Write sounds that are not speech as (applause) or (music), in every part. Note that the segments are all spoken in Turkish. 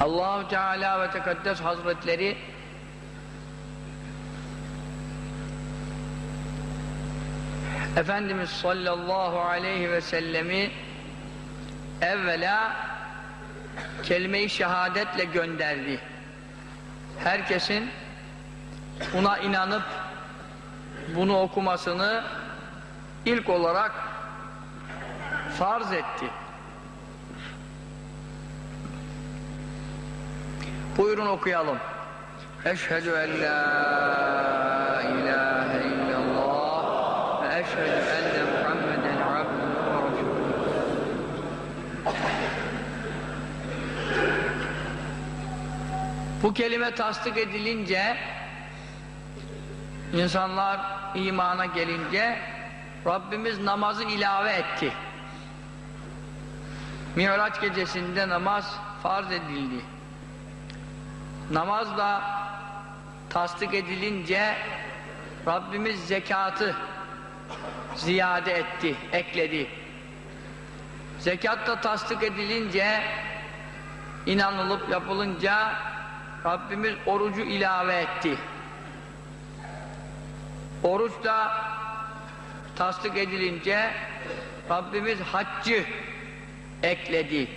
Allahu Teala ve Tekaddes Hazretleri Efendimiz sallallahu aleyhi ve sellemi evvela kelime-i şehadetle gönderdi. Herkesin buna inanıp bunu okumasını ilk olarak farz etti. Buyurun okuyalım. Eşhedü en la ilahe illallah ve eşhedü enne Muhammeden abduhu ve. Bu kelime tasdik edilince insanlar imana gelince Rabbimiz namazı ilave etti. Miraç gecesinde namaz farz edildi. Namaz da tasdik edilince Rabbimiz zekatı ziyade etti, ekledi. Zekat da tasdik edilince inanılıp yapılınca Rabbimiz orucu ilave etti. Oruç da tasdik edilince Rabbimiz haccı ekledi.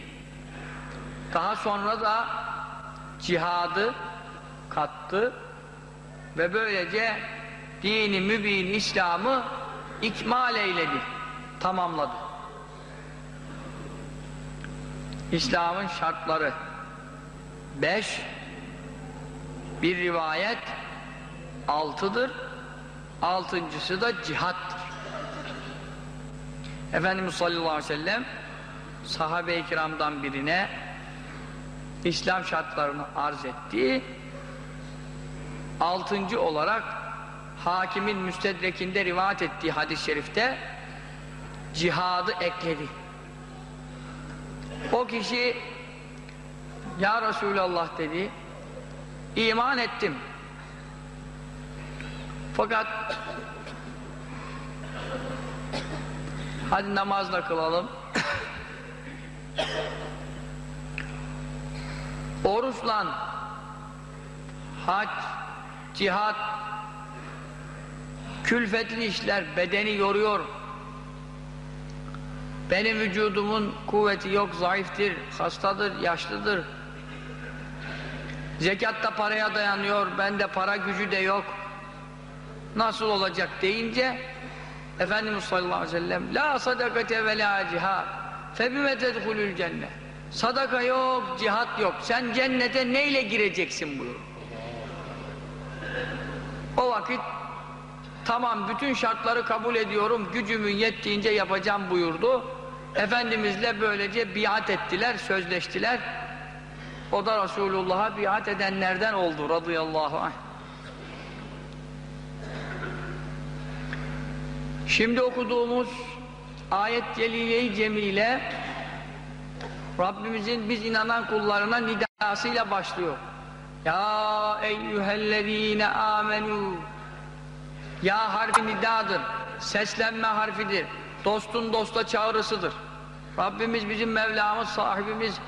Daha sonra da cihadı kattı ve böylece dini mübin İslam'ı ikmal eyledi, tamamladı. İslam'ın şartları beş, bir rivayet altıdır, altıncısı da cihattır. Efendimiz sallallahu aleyhi ve sellem sahabe-i kiramdan birine İslam şartlarını arz etti. Altıncı olarak hakimin müstedrekinde rivayet ettiği hadis-i şerifte cihadı ekledi. O kişi Ya Resulallah dedi iman ettim. Fakat hadi namazla kılalım. Oruçla hac, cihat külfetli işler bedeni yoruyor. Benim vücudumun kuvveti yok, zayıftır, hastadır, yaşlıdır. Zekat da paraya dayanıyor, bende para gücü de yok. Nasıl olacak deyince Efendimiz sallallahu aleyhi ve sellem La sadakate ve la cihad Febime tedhulül cennet Sadaka yok, cihat yok. Sen cennete neyle gireceksin buyur. O vakit tamam bütün şartları kabul ediyorum, gücümün yettiğince yapacağım buyurdu. Efendimizle böylece biat ettiler, sözleştiler. O da Resulullah'a biat edenlerden oldu radıyallahu anh. Şimdi okuduğumuz ayet celile-i cemile Rabbimizin biz inanan kullarına nidasıyla başlıyor. Ya eyyühellezine amenu Ya harfi nidadır. Seslenme harfidir. Dostun dosta çağrısıdır. Rabbimiz bizim Mevlamız, sahibimiz,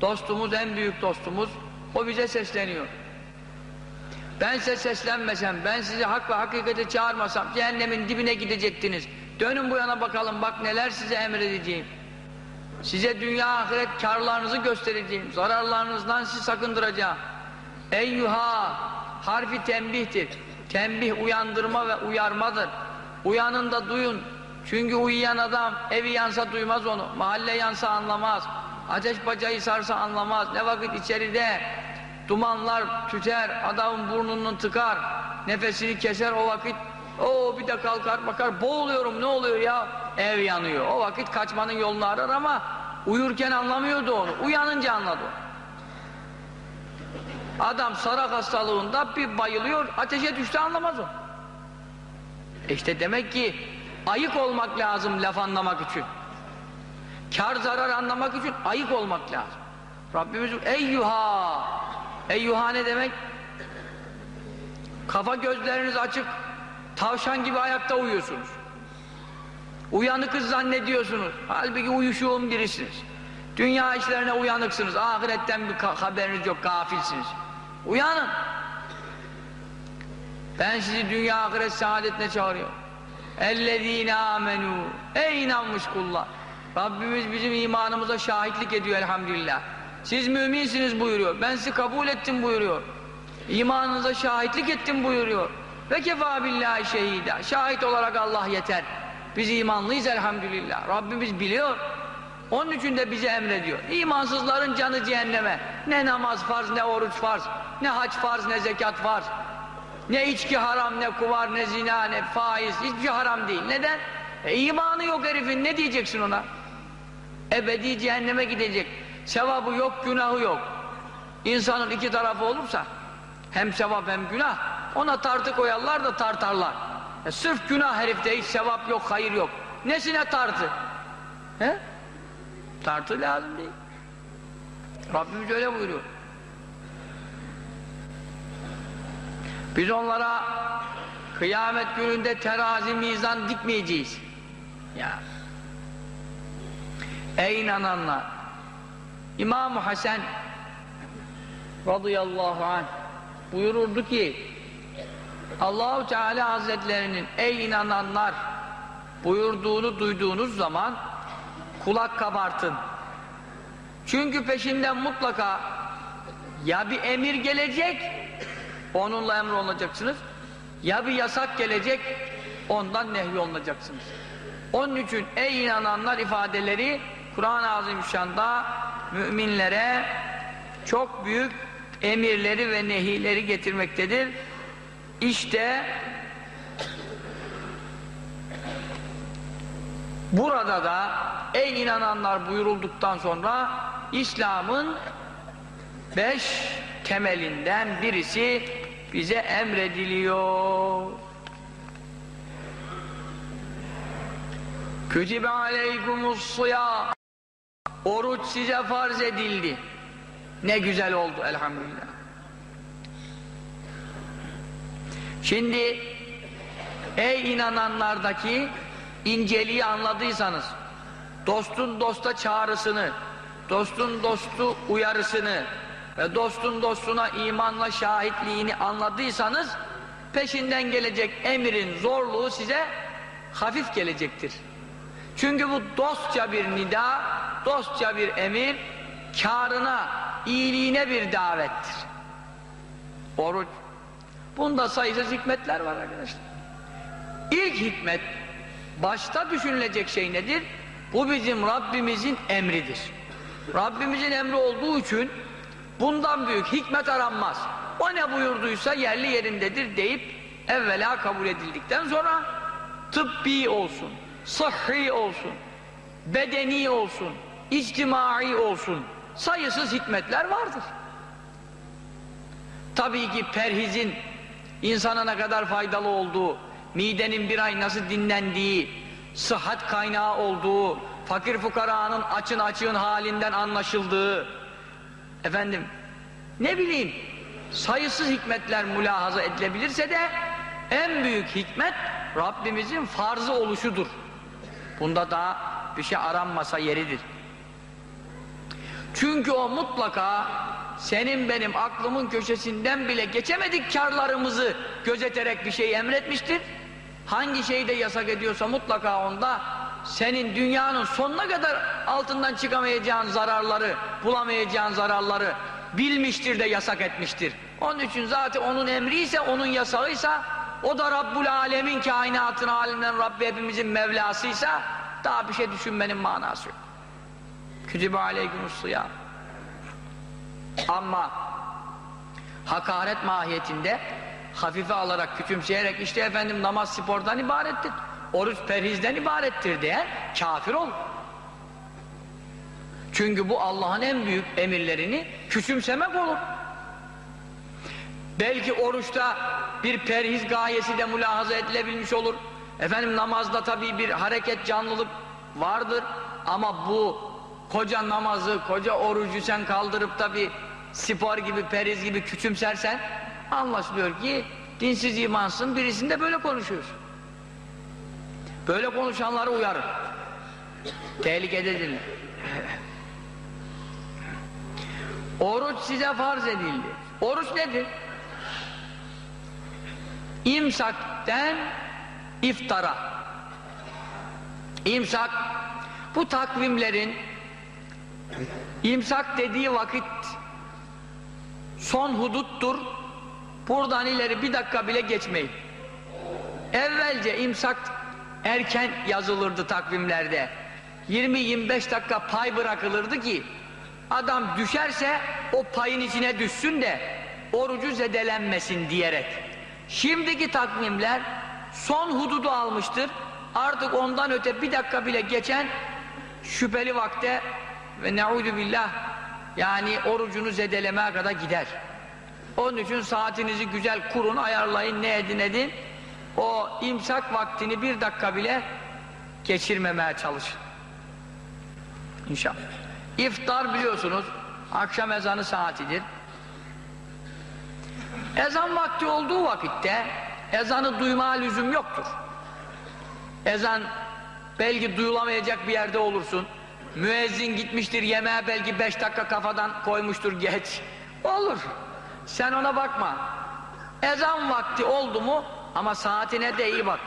dostumuz, en büyük dostumuz. O bize sesleniyor. Ben size seslenmesem, ben sizi hak ve hakikate çağırmasam cehennemin dibine gidecektiniz. Dönün bu yana bakalım bak neler size emredeceğim. Size dünya ahiret karlarınızı göstereceğim. Zararlarınızdan sizi sakındıracağım. Eyyuha harfi tembihtir. Tembih uyandırma ve uyarmadır. Uyanın da duyun. Çünkü uyuyan adam evi yansa duymaz onu. Mahalle yansa anlamaz. Ateş bacayı sarsa anlamaz. Ne vakit içeride dumanlar tüter, adamın burnunu tıkar, nefesini keser o vakit o bir de kalkar bakar boğuluyorum ne oluyor ya? Ev yanıyor. O vakit kaçmanın yolunu arar ama uyurken anlamıyordu onu. Uyanınca anladı. Adam sarak hastalığında bir bayılıyor ateşe düştü anlamaz o. İşte demek ki ayık olmak lazım laf anlamak için. Kar zarar anlamak için ayık olmak lazım. Rabbimiz eyyuha! Eyyuha ne demek? Kafa gözleriniz açık tavşan gibi ayakta uyuyorsunuz. Uyanıkız zannediyorsunuz. Halbuki uyuşuğum birisiniz. Dünya işlerine uyanıksınız. Ahiretten bir haberiniz yok, gafilsiniz. Uyanın. Ben sizi dünya ahiret saadetine çağırıyorum. Ellezine amenu. Ey inanmış kullar. Rabbimiz bizim imanımıza şahitlik ediyor elhamdülillah. Siz müminsiniz buyuruyor. Ben sizi kabul ettim buyuruyor. İmanınıza şahitlik ettim buyuruyor. Ve kefa billahi şehida. Şahit olarak Allah yeter. Biz imanlıyız elhamdülillah. Rabbimiz biliyor. Onun için de bize emrediyor. İmansızların canı cehenneme. Ne namaz farz, ne oruç farz, ne hac farz, ne zekat farz. Ne içki haram, ne kuvar, ne zina, ne faiz. Hiçbir şey haram değil. Neden? E, imanı yok herifin. Ne diyeceksin ona? Ebedi cehenneme gidecek. Sevabı yok, günahı yok. İnsanın iki tarafı olursa hem sevap hem günah ona tartı koyarlar da tartarlar. E, sırf günah herifte hiç sevap yok, hayır yok. Nesine tartı? He? Tartı lazım değil. Rabbimiz öyle buyuruyor. Biz onlara kıyamet gününde terazi mizan dikmeyeceğiz. Ya. Ey inananlar! İmam-ı Hasan radıyallahu anh buyururdu ki Allahu Teala Hazretlerinin ey inananlar buyurduğunu duyduğunuz zaman kulak kabartın. Çünkü peşinden mutlaka ya bir emir gelecek onunla emir olacaksınız ya bir yasak gelecek ondan nehy olunacaksınız. Onun için ey inananlar ifadeleri Kur'an-ı Azimüşşan'da müminlere çok büyük emirleri ve nehileri getirmektedir. İşte burada da ey inananlar buyurulduktan sonra İslam'ın beş temelinden birisi bize emrediliyor. Kütübe aleykumus sıyam Oruç size farz edildi. Ne güzel oldu elhamdülillah. Şimdi ey inananlardaki inceliği anladıysanız dostun dosta çağrısını dostun dostu uyarısını ve dostun dostuna imanla şahitliğini anladıysanız peşinden gelecek emrin zorluğu size hafif gelecektir. Çünkü bu dostça bir nida, dostça bir emir, karına, iyiliğine bir davettir. Oruç. Bunda sayısız hikmetler var arkadaşlar. İlk hikmet, başta düşünülecek şey nedir? Bu bizim Rabbimizin emridir. Rabbimizin emri olduğu için bundan büyük hikmet aranmaz. O ne buyurduysa yerli yerindedir deyip evvela kabul edildikten sonra tıbbi olsun, sıhhi olsun, bedeni olsun, içtimai olsun sayısız hikmetler vardır. Tabii ki perhizin insana ne kadar faydalı olduğu, midenin bir ay nasıl dinlendiği, sıhhat kaynağı olduğu, fakir fukaranın açın açığın halinden anlaşıldığı, efendim ne bileyim sayısız hikmetler mülahaza edilebilirse de en büyük hikmet Rabbimizin farzı oluşudur. Bunda daha bir şey aranmasa yeridir. Çünkü o mutlaka senin benim aklımın köşesinden bile geçemedik karlarımızı gözeterek bir şey emretmiştir. Hangi şeyi de yasak ediyorsa mutlaka onda senin dünyanın sonuna kadar altından çıkamayacağın zararları, bulamayacağın zararları bilmiştir de yasak etmiştir. Onun için zaten onun emri ise, onun yasağıysa o da Rabbul Alemin kainatın halinden Rabbi hepimizin Mevlasıysa daha bir şey düşünmenin manası yok. Kütübe aleykümüssıyam. Ama hakaret mahiyetinde hafife alarak, küçümseyerek işte efendim namaz spordan ibarettir. Oruç perhizden ibarettir diye kafir ol. Çünkü bu Allah'ın en büyük emirlerini küçümsemek olur. Belki oruçta bir perhiz gayesi de mülahaza edilebilmiş olur. Efendim namazda tabii bir hareket, canlılık vardır. Ama bu koca namazı, koca orucu sen kaldırıp da bir spor gibi, periz gibi küçümsersen anlaşılıyor ki dinsiz imansın birisinde böyle konuşuyorsun. Böyle konuşanları uyarın. Tehlikededirler. Oruç size farz edildi. Oruç nedir? İmsakten iftara. İmsak bu takvimlerin imsak dediği vakit son huduttur. Buradan ileri bir dakika bile geçmeyin. Evvelce imsak erken yazılırdı takvimlerde. 20-25 dakika pay bırakılırdı ki adam düşerse o payın içine düşsün de orucu zedelenmesin diyerek. Şimdiki takvimler son hududu almıştır. Artık ondan öte bir dakika bile geçen şüpheli vakte ve ne'udu billah yani orucunu zedelemeye kadar gider. Onun için saatinizi güzel kurun, ayarlayın, ne edin edin. O imsak vaktini bir dakika bile geçirmemeye çalışın. İnşallah. İftar biliyorsunuz akşam ezanı saatidir. Ezan vakti olduğu vakitte ezanı duymaya lüzum yoktur. Ezan belki duyulamayacak bir yerde olursun. Müezzin gitmiştir yemeğe belki beş dakika kafadan koymuştur geç. Olur. Sen ona bakma. Ezan vakti oldu mu ama saatine de iyi bak.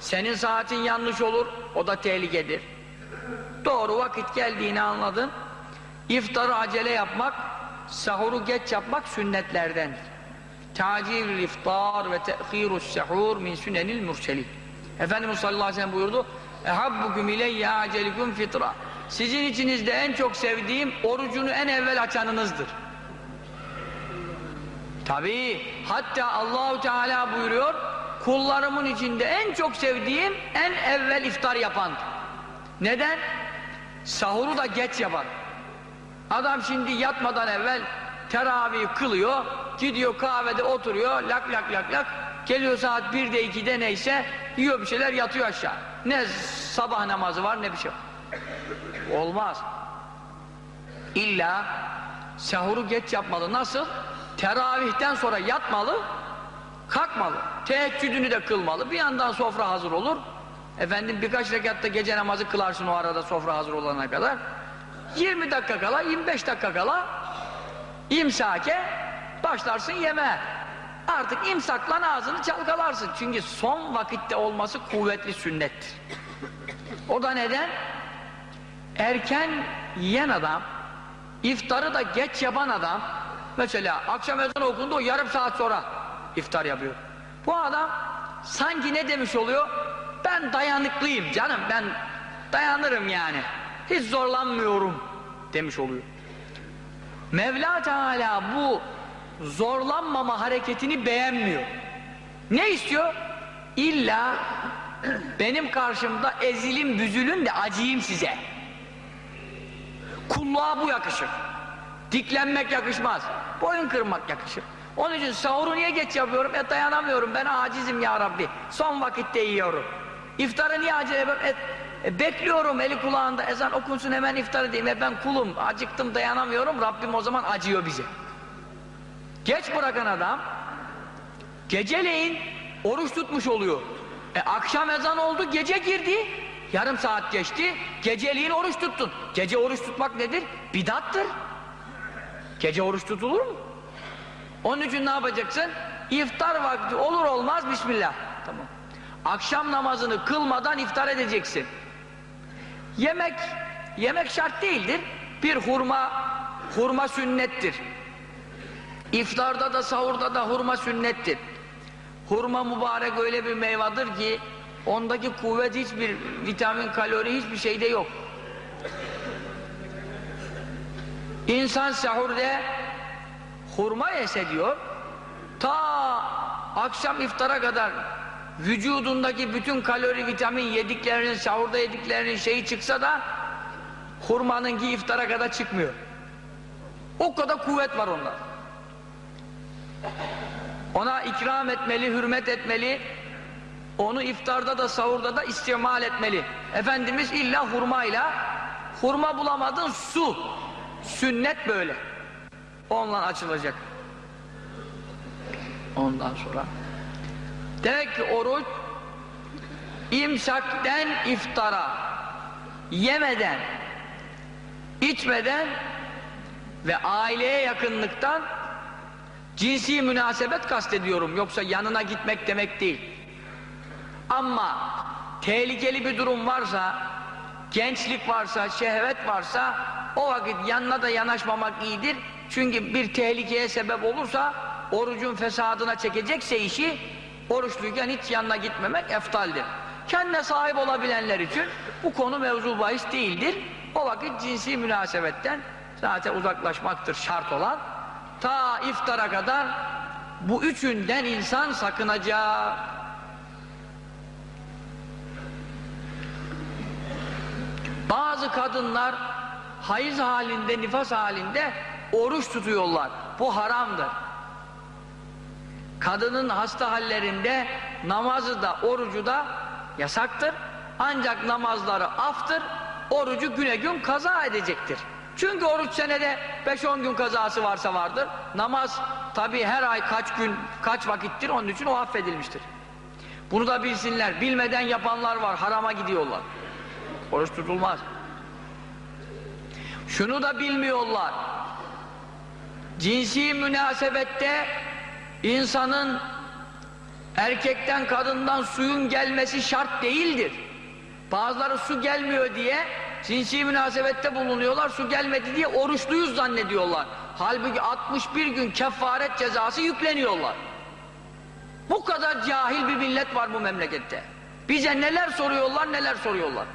Senin saatin yanlış olur o da tehlikedir. Doğru vakit geldiğini anladın. İftarı acele yapmak, sahuru geç yapmak sünnetlerdendir. Tacilül iftar ve te'khirus sahur min sünenil murselin. Efendimiz sallallahu aleyhi ve sellem buyurdu. Ehabbukum ileyye acelikum fitra. Sizin içinizde en çok sevdiğim orucunu en evvel açanınızdır. Tabii hatta Allahu Teala buyuruyor kullarımın içinde en çok sevdiğim en evvel iftar yapan. Neden? Sahuru da geç yapan. Adam şimdi yatmadan evvel teravih kılıyor, gidiyor kahvede oturuyor, lak lak lak lak, geliyor saat 1'de 2'de neyse, yiyor bir şeyler yatıyor aşağı. Ne sabah namazı var ne bir şey var. Olmaz. İlla sahuru geç yapmalı. Nasıl? Teravihten sonra yatmalı, kalkmalı. Teheccüdünü de kılmalı. Bir yandan sofra hazır olur. Efendim birkaç rekatta gece namazı kılarsın o arada sofra hazır olana kadar. 20 dakika kala, 25 dakika kala imsake başlarsın yemeğe. Artık imsakla ağzını çalkalarsın. Çünkü son vakitte olması kuvvetli sünnettir. O da neden? Erken yiyen adam, iftarı da geç yapan adam, mesela akşam ezanı okundu yarım saat sonra iftar yapıyor. Bu adam sanki ne demiş oluyor? Ben dayanıklıyım canım, ben dayanırım yani. Hiç zorlanmıyorum demiş oluyor. Mevla Teala bu zorlanmama hareketini beğenmiyor. Ne istiyor? İlla benim karşımda ezilin büzülün de acıyım size. Kulluğa bu yakışır. Diklenmek yakışmaz. Boyun kırmak yakışır. Onun için sahuru niye geç yapıyorum? E dayanamıyorum ben acizim ya Rabbi. Son vakitte yiyorum. İftarı niye acele yapıyorum? E, e, bekliyorum eli kulağında ezan okunsun hemen iftar edeyim. E ben kulum acıktım dayanamıyorum. Rabbim o zaman acıyor bize. Geç bırakan adam geceleyin oruç tutmuş oluyor. E akşam ezan oldu gece girdi. Yarım saat geçti. Geceliğin oruç tuttun. Gece oruç tutmak nedir? Bidattır. Gece oruç tutulur mu? Onun için ne yapacaksın? İftar vakti olur olmaz Bismillah. Tamam. Akşam namazını kılmadan iftar edeceksin. Yemek, yemek şart değildir. Bir hurma, hurma sünnettir. İftarda da sahurda da hurma sünnettir. Hurma mübarek öyle bir meyvadır ki ondaki kuvvet hiçbir vitamin, kalori hiçbir şeyde yok. İnsan sahurda hurma yese diyor ta akşam iftara kadar vücudundaki bütün kalori, vitamin yediklerinin, sahurda yediklerinin şeyi çıksa da hurmanınki iftara kadar çıkmıyor. O kadar kuvvet var onda. Ona ikram etmeli, hürmet etmeli, onu iftarda da sahurda da istimal etmeli. Efendimiz illa hurmayla, hurma bulamadın su, sünnet böyle. Onunla açılacak. Ondan sonra demek ki oruç imsakten iftara yemeden içmeden ve aileye yakınlıktan cinsi münasebet kastediyorum. Yoksa yanına gitmek demek değil. Ama tehlikeli bir durum varsa, gençlik varsa, şehvet varsa o vakit yanına da yanaşmamak iyidir. Çünkü bir tehlikeye sebep olursa orucun fesadına çekecekse işi oruçluyken hiç yanına gitmemek eftaldir. Kendine sahip olabilenler için bu konu mevzu bahis değildir. O vakit cinsi münasebetten zaten uzaklaşmaktır şart olan. Ta iftara kadar bu üçünden insan sakınacak. Bazı kadınlar hayız halinde, nifas halinde oruç tutuyorlar. Bu haramdır. Kadının hasta hallerinde namazı da orucu da yasaktır. Ancak namazları aftır, orucu güne gün kaza edecektir. Çünkü oruç senede 5-10 gün kazası varsa vardır. Namaz tabi her ay kaç gün, kaç vakittir onun için o affedilmiştir. Bunu da bilsinler. Bilmeden yapanlar var, harama gidiyorlar. Oruç tutulmaz. Şunu da bilmiyorlar. Cinsi münasebette insanın erkekten kadından suyun gelmesi şart değildir. Bazıları su gelmiyor diye cinsi münasebette bulunuyorlar, su gelmedi diye oruçluyuz zannediyorlar. Halbuki 61 gün kefaret cezası yükleniyorlar. Bu kadar cahil bir millet var bu memlekette. Bize neler soruyorlar, neler soruyorlar.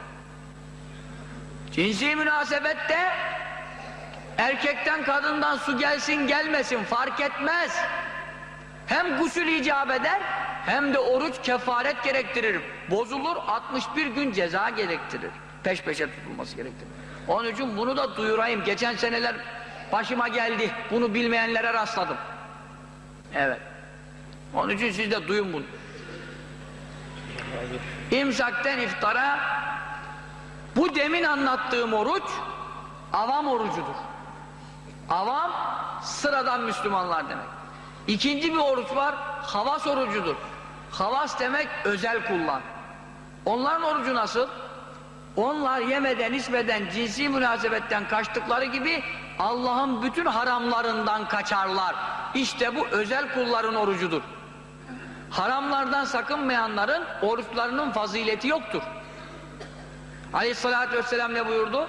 Cinsi münasebette erkekten kadından su gelsin gelmesin fark etmez. Hem gusül icap eder hem de oruç kefaret gerektirir. Bozulur 61 gün ceza gerektirir. Peş peşe tutulması gerektirir. Onun için bunu da duyurayım. Geçen seneler başıma geldi. Bunu bilmeyenlere rastladım. Evet. Onun için siz de duyun bunu. İmsakten iftara bu demin anlattığım oruç avam orucudur. Avam sıradan Müslümanlar demek. İkinci bir oruç var, havas orucudur. Havas demek özel kullan. Onların orucu nasıl? Onlar yemeden, içmeden, cinsi münasebetten kaçtıkları gibi Allah'ın bütün haramlarından kaçarlar. İşte bu özel kulların orucudur. Haramlardan sakınmayanların oruçlarının fazileti yoktur. Aleyhissalatü vesselam ne buyurdu?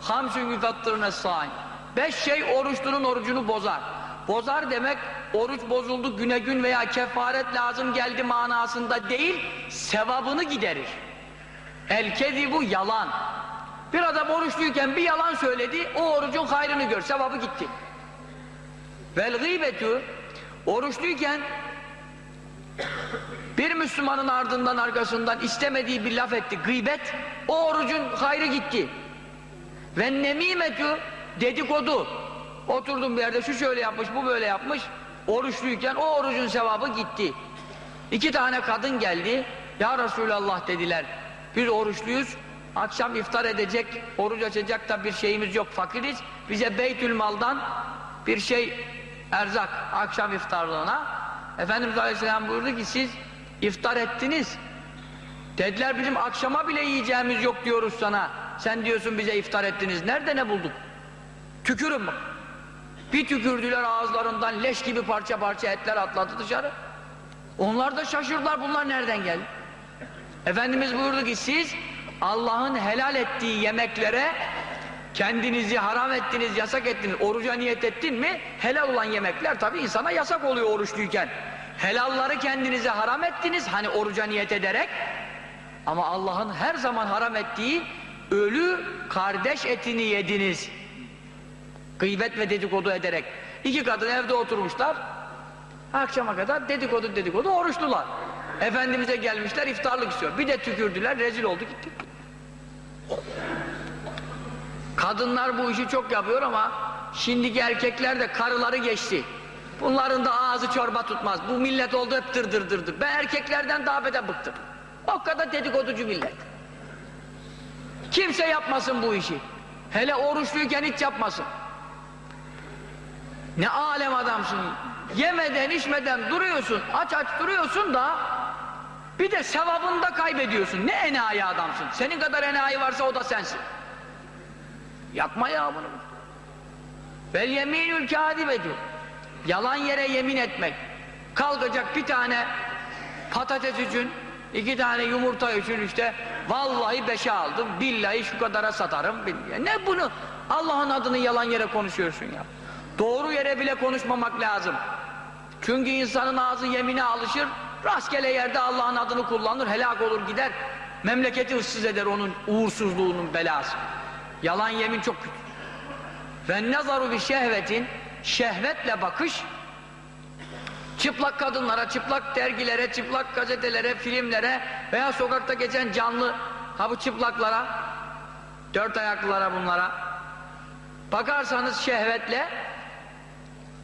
Hamsün yüfattırne sâin. Beş şey oruçlunun orucunu bozar. Bozar demek oruç bozuldu güne gün veya kefaret lazım geldi manasında değil, sevabını giderir. El bu yalan. Bir adam oruçluyken bir yalan söyledi, o orucun hayrını gör, sevabı gitti. Vel gıybetü, oruçluyken bir Müslümanın ardından arkasından istemediği bir laf etti, gıybet, o orucun hayrı gitti. Ve nemimetü, dedikodu. Oturdum bir yerde şu şöyle yapmış, bu böyle yapmış. Oruçluyken o orucun sevabı gitti. İki tane kadın geldi. Ya Resulallah dediler. Biz oruçluyuz. Akşam iftar edecek, oruç açacak da bir şeyimiz yok, fakiriz. Bize Beytül Mal'dan bir şey erzak akşam iftarlığına. Efendimiz Aleyhisselam buyurdu ki siz iftar ettiniz. Dediler bizim akşama bile yiyeceğimiz yok diyoruz sana. Sen diyorsun bize iftar ettiniz. Nerede ne bulduk? Tükürün bak. Bir tükürdüler ağızlarından leş gibi parça parça etler atladı dışarı. Onlar da şaşırdılar bunlar nereden geldi? Efendimiz buyurdu ki siz Allah'ın helal ettiği yemeklere kendinizi haram ettiniz, yasak ettiniz, oruca niyet ettin mi? Helal olan yemekler tabi insana yasak oluyor oruçluyken. Helalları kendinize haram ettiniz hani oruca niyet ederek ama Allah'ın her zaman haram ettiği ölü kardeş etini yediniz. Gıybet ve dedikodu ederek. İki kadın evde oturmuşlar. Akşama kadar dedikodu dedikodu oruçlular. Efendimiz'e gelmişler iftarlık istiyor. Bir de tükürdüler rezil oldu gitti. Kadınlar bu işi çok yapıyor ama şimdiki erkekler de karıları geçti. Bunların da ağzı çorba tutmaz. Bu millet oldu hep dır. Ben erkeklerden daha beter bıktım. O kadar dedikoducu millet. Kimse yapmasın bu işi. Hele oruçluyken hiç yapmasın. Ne alem adamsın. Yemeden içmeden duruyorsun, aç aç duruyorsun da bir de sevabını da kaybediyorsun. Ne enayi adamsın. Senin kadar enayi varsa o da sensin. Yapma ya bunu. Vel yeminül kâdibetu. Yalan yere yemin etmek. Kalkacak bir tane patates için, iki tane yumurta için işte vallahi beşe aldım, billahi şu kadara satarım. Ne bunu? Allah'ın adını yalan yere konuşuyorsun ya. Doğru yere bile konuşmamak lazım. Çünkü insanın ağzı yemine alışır, rastgele yerde Allah'ın adını kullanır, helak olur gider. Memleketi ıssız eder onun uğursuzluğunun belası. Yalan yemin çok kötü. Ve nazaru bir şehvetin, şehvetle bakış, çıplak kadınlara, çıplak dergilere, çıplak gazetelere, filmlere veya sokakta geçen canlı, ha çıplaklara, dört ayaklılara bunlara, bakarsanız şehvetle,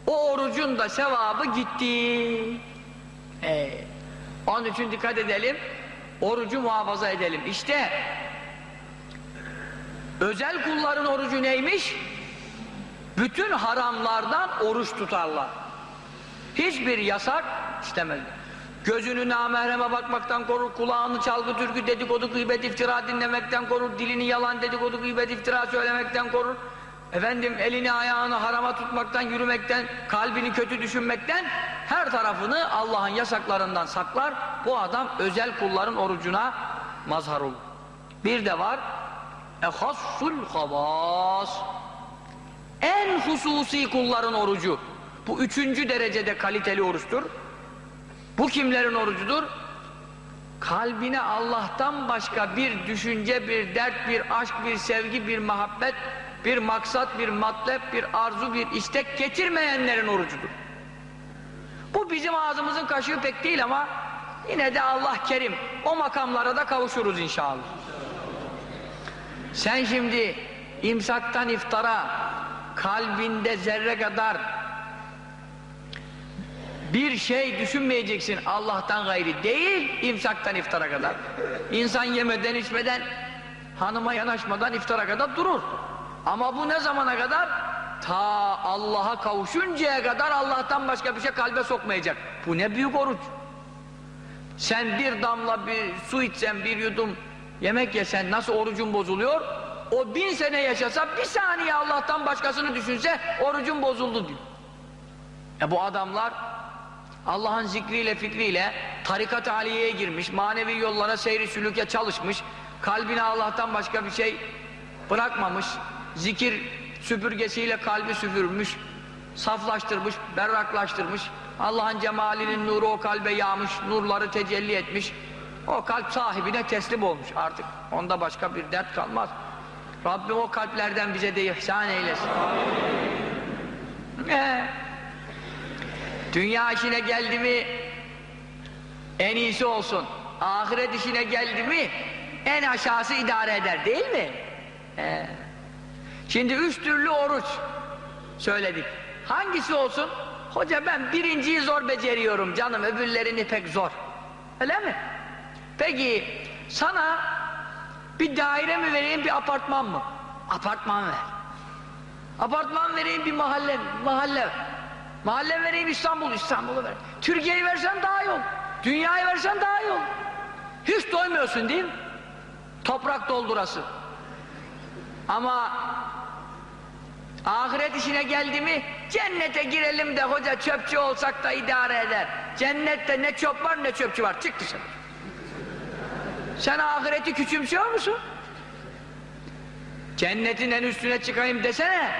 o orucun da sevabı gitti. Ee, onun için dikkat edelim, orucu muhafaza edelim. İşte, özel kulların orucu neymiş? Bütün haramlardan oruç tutarlar. Hiçbir yasak istemezler. Gözünü namahreme bakmaktan korur, kulağını çalgı türkü dedikodu gıybet iftira dinlemekten korur, dilini yalan dedikodu gıybet iftira söylemekten korur. Efendim elini ayağını harama tutmaktan, yürümekten, kalbini kötü düşünmekten her tarafını Allah'ın yasaklarından saklar. Bu adam özel kulların orucuna mazhar olur. Bir de var ehassul havas en hususi kulların orucu. Bu üçüncü derecede kaliteli oruçtur. Bu kimlerin orucudur? Kalbine Allah'tan başka bir düşünce, bir dert, bir aşk, bir sevgi, bir muhabbet, bir maksat, bir matlep, bir arzu, bir istek getirmeyenlerin orucudur. Bu bizim ağzımızın kaşığı pek değil ama yine de Allah kerim. O makamlara da kavuşuruz inşallah. Sen şimdi imsaktan iftara kalbinde zerre kadar bir şey düşünmeyeceksin Allah'tan gayri değil imsaktan iftara kadar. İnsan yemeden içmeden hanıma yanaşmadan iftara kadar durur. Ama bu ne zamana kadar? Ta Allah'a kavuşuncaya kadar Allah'tan başka bir şey kalbe sokmayacak. Bu ne büyük oruç. Sen bir damla bir su içsen, bir yudum yemek yesen nasıl orucun bozuluyor? O bin sene yaşasa bir saniye Allah'tan başkasını düşünse orucun bozuldu diyor. E bu adamlar Allah'ın zikriyle fikriyle tarikat aliyeye girmiş, manevi yollara seyri sülüke çalışmış, kalbine Allah'tan başka bir şey bırakmamış, zikir süpürgesiyle kalbi süpürmüş, saflaştırmış, berraklaştırmış, Allah'ın cemalinin nuru o kalbe yağmış, nurları tecelli etmiş, o kalp sahibine teslim olmuş artık. Onda başka bir dert kalmaz. Rabbim o kalplerden bize de ihsan eylesin. Ee, dünya işine geldi mi en iyisi olsun. Ahiret işine geldi mi en aşağısı idare eder değil mi? Ee, şimdi üç türlü oruç söyledik. Hangisi olsun? Hoca ben birinciyi zor beceriyorum canım öbürlerini pek zor. Öyle mi? Peki sana bir daire mi vereyim bir apartman mı? Apartman ver. Apartman vereyim bir mahalle Mahalle. Mahalle vereyim İstanbul, İstanbul'u ver. Türkiye'yi versen daha iyi olur. Dünyayı versen daha iyi olur. Hiç doymuyorsun değil mi? Toprak doldurası. Ama ahiret işine geldi mi cennete girelim de hoca çöpçü olsak da idare eder. Cennette ne çöp var ne çöpçü var. Çık dışarı. Sen ahireti küçümsüyor musun? Cennetin en üstüne çıkayım desene.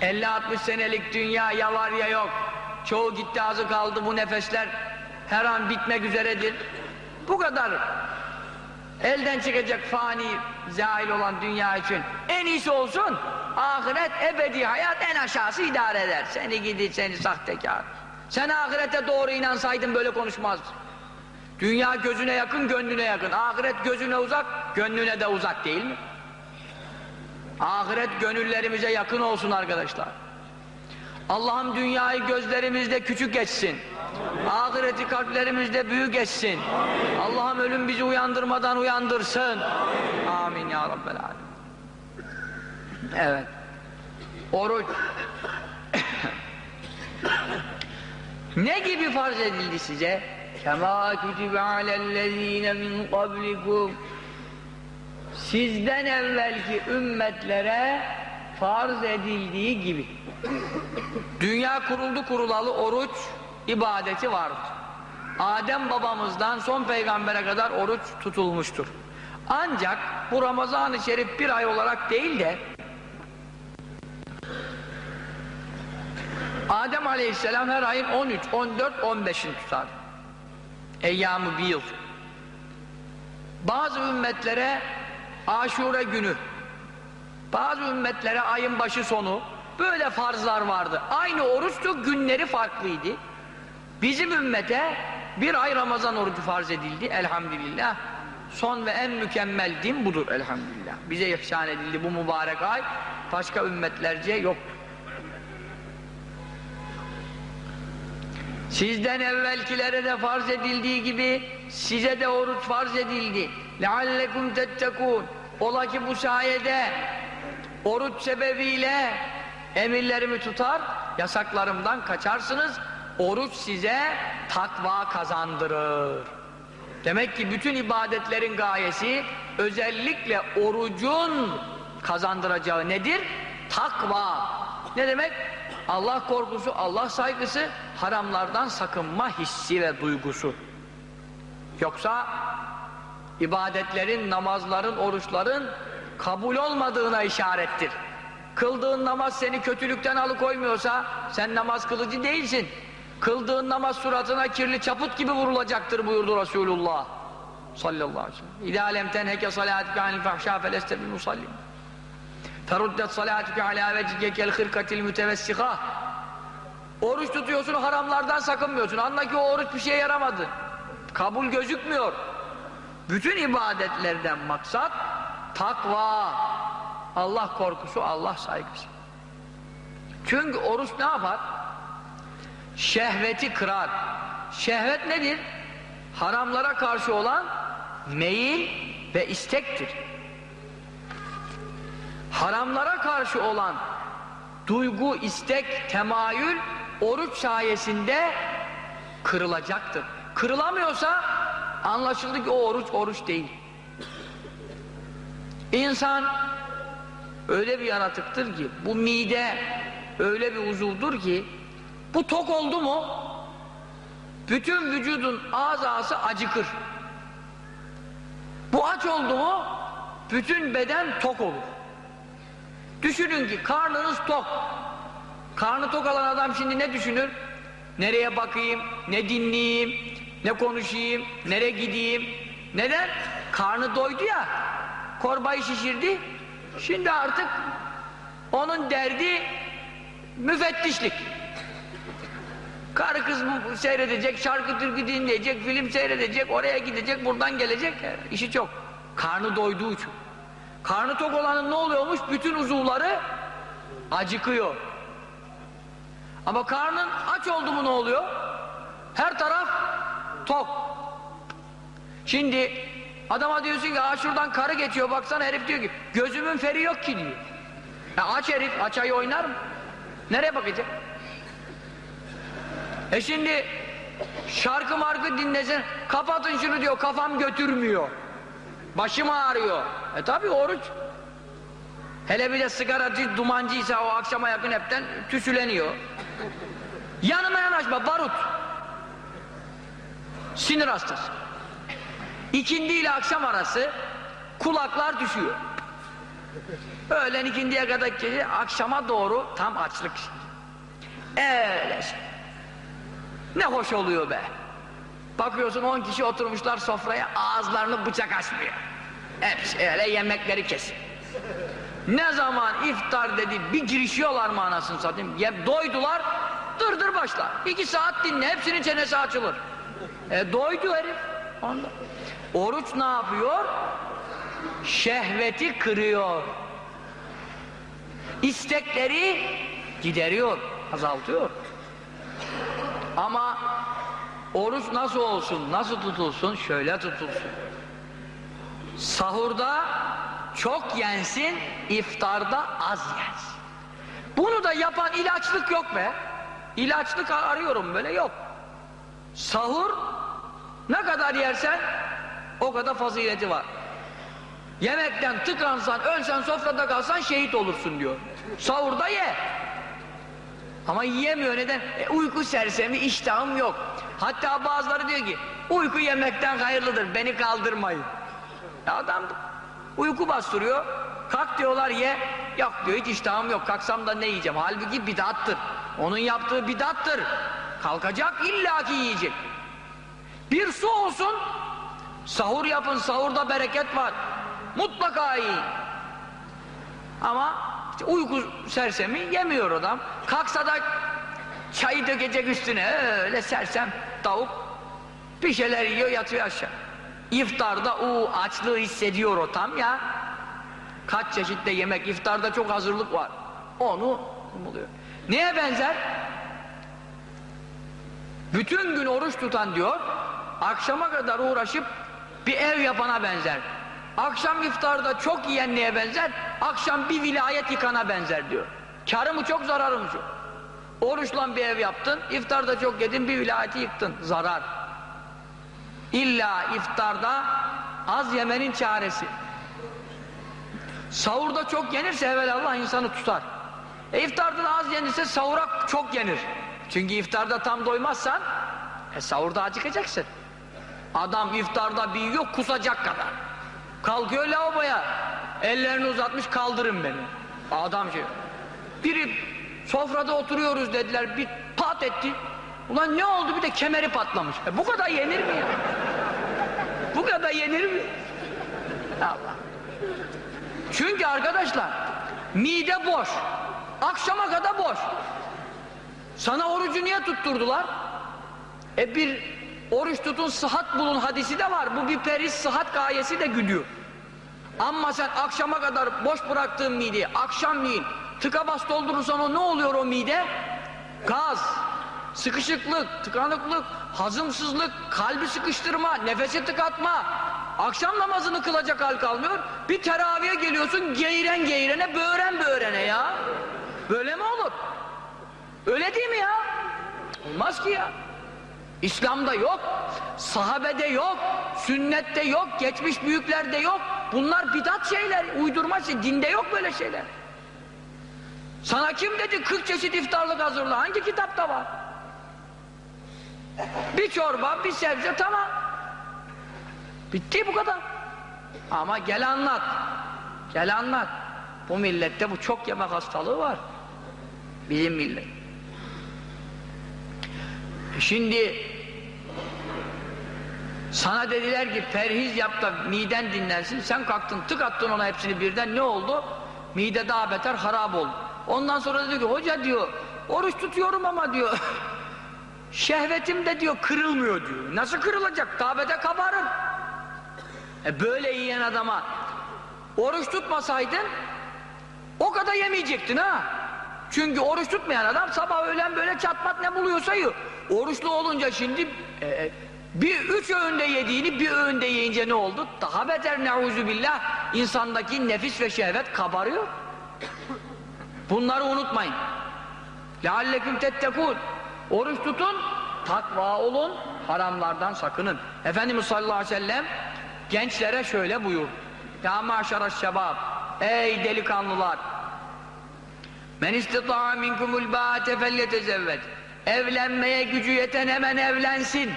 50-60 senelik dünya ya var ya yok. Çoğu gitti azı kaldı bu nefesler her an bitmek üzeredir. Bu kadar elden çıkacak fani zahil olan dünya için en iyisi olsun ahiret ebedi hayat en aşağısı idare eder. Seni gidi seni sahtekar. Sen ahirete doğru inansaydın böyle konuşmazdın. Dünya gözüne yakın, gönlüne yakın. Ahiret gözüne uzak, gönlüne de uzak değil mi? Ahiret gönüllerimize yakın olsun arkadaşlar. Allah'ım dünyayı gözlerimizde küçük etsin. Ahireti kalplerimizde büyük etsin. Allah'ım ölüm bizi uyandırmadan uyandırsın. Amin ya Rabbel Alem. Evet. Oruç. (coughs) ne gibi farz edildi size? Kema kutibe alellezine min kablikum Sizden evvelki ümmetlere farz edildiği gibi. Dünya kuruldu kurulalı oruç ibadeti vardır. Adem babamızdan son peygambere kadar oruç tutulmuştur. Ancak bu Ramazan-ı Şerif bir ay olarak değil de Adem Aleyhisselam her ayın 13, 14, 15'ini tutardı. Eyyam-ı bir yıl. Bazı ümmetlere aşure günü, bazı ümmetlere ayın başı sonu, böyle farzlar vardı. Aynı oruçtu, günleri farklıydı. Bizim ümmete bir ay Ramazan orucu farz edildi elhamdülillah. Son ve en mükemmel din budur elhamdülillah. Bize ihsan edildi bu mübarek ay. Başka ümmetlerce yoktur. Sizden evvelkilere de farz edildiği gibi size de oruç farz edildi. لَعَلَّكُمْ تَتَّقُونَ Ola ki bu sayede oruç sebebiyle emirlerimi tutar, yasaklarımdan kaçarsınız. Oruç size takva kazandırır. Demek ki bütün ibadetlerin gayesi özellikle orucun kazandıracağı nedir? Takva. Ne demek? Allah korkusu, Allah saygısı, haramlardan sakınma hissi ve duygusu. Yoksa ibadetlerin, namazların, oruçların kabul olmadığına işarettir. Kıldığın namaz seni kötülükten alıkoymuyorsa sen namaz kılıcı değilsin. Kıldığın namaz suratına kirli çaput gibi vurulacaktır buyurdu Resulullah sallallahu aleyhi ve sellem. İzâ lem tenheke salâtike anil fahşâ feleste bil musallim. Feruddet salâtike alâ vecigekel hırkatil mütevessikâh. Oruç tutuyorsun haramlardan sakınmıyorsun. Anla ki o oruç bir şeye yaramadı. Kabul gözükmüyor. Bütün ibadetlerden maksat takva, Allah korkusu, Allah saygısı. Çünkü oruç ne yapar? Şehveti kırar. Şehvet nedir? Haramlara karşı olan meyil ve istektir. Haramlara karşı olan duygu, istek, temayül oruç sayesinde kırılacaktır. Kırılamıyorsa anlaşıldı ki o oruç oruç değil. İnsan öyle bir yaratıktır ki bu mide öyle bir uzuvdur ki bu tok oldu mu bütün vücudun azası acıkır. Bu aç oldu mu bütün beden tok olur. Düşünün ki karnınız tok. Karnı tok olan adam şimdi ne düşünür? Nereye bakayım, ne dinleyeyim, ne konuşayım, nereye gideyim? Neden? Karnı doydu ya, korbayı şişirdi. Şimdi artık onun derdi müfettişlik. Karı kız seyredecek, şarkı türkü dinleyecek, film seyredecek, oraya gidecek, buradan gelecek. İşi çok. Karnı doyduğu için. Karnı tok olanın ne oluyormuş? Bütün uzuvları acıkıyor. Ama karnın aç oldu mu ne oluyor? Her taraf tok. Şimdi adama diyorsun ki şuradan karı geçiyor baksana herif diyor ki gözümün feri yok ki diyor. Ya aç herif aç ayı oynar mı? Nereye bakacak? E şimdi şarkı markı dinlesin kapatın şunu diyor kafam götürmüyor. Başım ağrıyor. E tabi oruç. Hele bir de sigaracı, dumancıysa o akşama yakın hepten tüsüleniyor. Yanına yanaşma, barut. Sinir hastası. İkindi ile akşam arası kulaklar düşüyor. Öğlen ikindiye kadar gece, akşama doğru tam açlık. Öyle şey. Ne hoş oluyor be. Bakıyorsun on kişi oturmuşlar sofraya ağızlarını bıçak açmıyor. Hepsi öyle yemekleri kesin. Ne zaman iftar dedi bir girişiyorlar mı anasını satayım. Yem, doydular dırdır başlar. İki saat dinle hepsinin çenesi açılır. E doydu herif. Onda. Oruç ne yapıyor? Şehveti kırıyor. İstekleri gideriyor, azaltıyor. Ama oruç nasıl olsun, nasıl tutulsun? Şöyle tutulsun. Sahurda çok yensin, iftarda az yensin. Bunu da yapan ilaçlık yok be. İlaçlık arıyorum böyle yok. Sahur ne kadar yersen o kadar fazileti var. Yemekten tıkansan, ölsen, sofrada kalsan şehit olursun diyor. Sahurda ye. Ama yiyemiyor neden? E, uyku sersemi iştahım yok. Hatta bazıları diyor ki uyku yemekten hayırlıdır beni kaldırmayın. Adam uyku bastırıyor. Kalk diyorlar ye. Yok diyor hiç iştahım yok. Kalksam da ne yiyeceğim? Halbuki bidattır. Onun yaptığı bidattır. Kalkacak illaki yiyecek. Bir su olsun. Sahur yapın. Sahurda bereket var. Mutlaka yiyin. Ama işte uyku sersemi yemiyor adam. Kalksa da çayı dökecek üstüne öyle sersem tavuk bir şeyler yiyor yatıyor aşağı. İftarda o açlığı hissediyor o tam ya. Kaç çeşitte yemek, iftarda çok hazırlık var. Onu buluyor. Neye benzer? Bütün gün oruç tutan diyor, akşama kadar uğraşıp bir ev yapana benzer. Akşam iftarda çok yiyen neye benzer? Akşam bir vilayet yıkana benzer diyor. Karı mı çok, zararı mı çok? Oruçla bir ev yaptın, iftarda çok yedin, bir vilayeti yıktın. Zarar. İlla iftarda az yemenin çaresi. Sahurda çok yenirse evvelallah insanı tutar. E iftarda da az yenirse sahura çok yenir. Çünkü iftarda tam doymazsan e sahurda acıkacaksın. Adam iftarda bir yiyor kusacak kadar. Kalkıyor lavaboya. Ellerini uzatmış kaldırın beni. Adam şey. Biri sofrada oturuyoruz dediler bir pat etti. Ulan ne oldu bir de kemeri patlamış. E bu kadar yenir mi ya? Bu kadar yenir mi? Allah. Çünkü arkadaşlar mide boş. Akşama kadar boş. Sana orucu niye tutturdular? E bir oruç tutun sıhhat bulun hadisi de var. Bu bir periz sıhhat gayesi de gülüyor. Ama sen akşama kadar boş bıraktığın mideyi akşamleyin tıka bas doldurursan o ne oluyor o mide? Gaz, sıkışıklık, tıkanıklık, hazımsızlık, kalbi sıkıştırma, nefesi tıkatma. Akşam namazını kılacak hal kalmıyor. Bir teraviye geliyorsun geyren geyrene, böğren böğrene ya. Böyle mi olur? Öyle değil mi ya? Olmaz ki ya. İslam'da yok, sahabede yok, sünnette yok, geçmiş büyüklerde yok. Bunlar bidat şeyler, uydurma şey. Dinde yok böyle şeyler. Sana kim dedi 40 çeşit iftarlık hazırla? Hangi kitapta var? Bir çorba, bir sebze tamam. Bitti bu kadar. Ama gel anlat. Gel anlat. Bu millette bu çok yemek hastalığı var. Bizim millet. E Şimdi sana dediler ki perhiz yap da miden dinlensin. Sen kalktın tık attın ona hepsini birden ne oldu? Mide daha beter harap oldu. Ondan sonra dedi ki hoca diyor oruç tutuyorum ama diyor (laughs) şehvetim de diyor kırılmıyor diyor. Nasıl kırılacak? Daha beter kabarır. E böyle yiyen adama oruç tutmasaydın o kadar yemeyecektin ha. Çünkü oruç tutmayan adam sabah öğlen böyle çatpat ne buluyorsa yiyor. Oruçlu olunca şimdi e, bir üç öğünde yediğini bir öğünde yiyince ne oldu? Daha beter neuzu billah insandaki nefis ve şehvet kabarıyor. Bunları unutmayın. لَعَلَّكُمْ تَتَّكُونَ Oruç tutun, takva olun, haramlardan sakının. Efendimiz sallallahu aleyhi ve sellem gençlere şöyle buyur. Ya maşara şebab, ey delikanlılar, men istita'a minkumul ba'ate felletezevvet. Evlenmeye gücü yeten hemen evlensin.